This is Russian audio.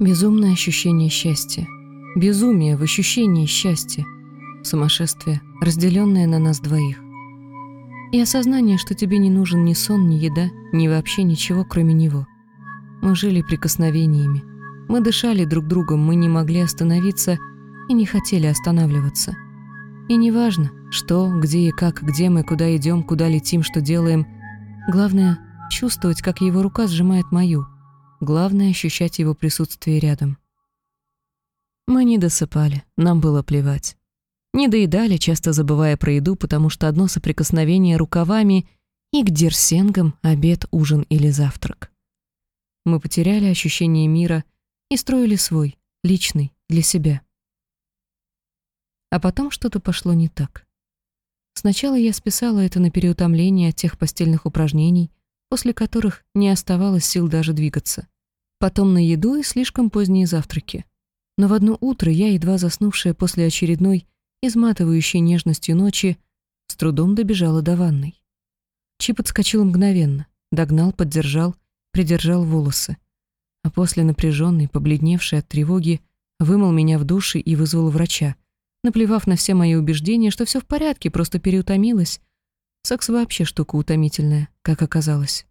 Безумное ощущение счастья. Безумие в ощущении счастья. Сумасшествие, разделенное на нас двоих. И осознание, что тебе не нужен ни сон, ни еда, ни вообще ничего, кроме него. Мы жили прикосновениями. Мы дышали друг другом, мы не могли остановиться и не хотели останавливаться. И неважно, что, где и как, где мы, куда идем, куда летим, что делаем. Главное — чувствовать, как его рука сжимает мою — Главное — ощущать его присутствие рядом. Мы не досыпали, нам было плевать. Не доедали, часто забывая про еду, потому что одно соприкосновение рукавами и к дерсенгам обед, ужин или завтрак. Мы потеряли ощущение мира и строили свой, личный, для себя. А потом что-то пошло не так. Сначала я списала это на переутомление от тех постельных упражнений, после которых не оставалось сил даже двигаться. Потом на еду и слишком поздние завтраки. Но в одно утро я, едва заснувшая после очередной, изматывающей нежностью ночи, с трудом добежала до ванной. Чип отскочил мгновенно, догнал, поддержал, придержал волосы. А после напряженной, побледневшей от тревоги, вымыл меня в душе и вызвал врача, наплевав на все мои убеждения, что все в порядке, просто переутомилась, Секс вообще штука утомительная, как оказалось.